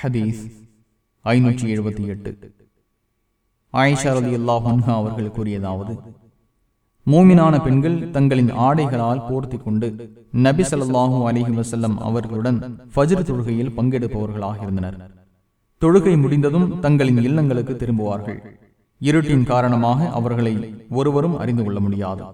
ஹதீஸ் ஐநூற்றி எழுபத்தி எட்டு. ஆயிஷா ரதி அல்லாஹா அவர்கள் கூறியதாவது மூமினான பெண்கள் தங்களின் ஆடைகளால் போர்த்தி கொண்டு நபி சல்லாஹூ அலிஹி வசல்லம் அவர்களுடன் ஃபஜ்ர் தொழுகையில் பங்கெடுப்பவர்களாக இருந்தனர். தொழுகை முடிந்ததும் தங்களின் இல்லங்களுக்கு திரும்புவார்கள். இருட்டின் காரணமாக அவர்களை ஒருவரும் அறிந்து கொள்ள முடியாது.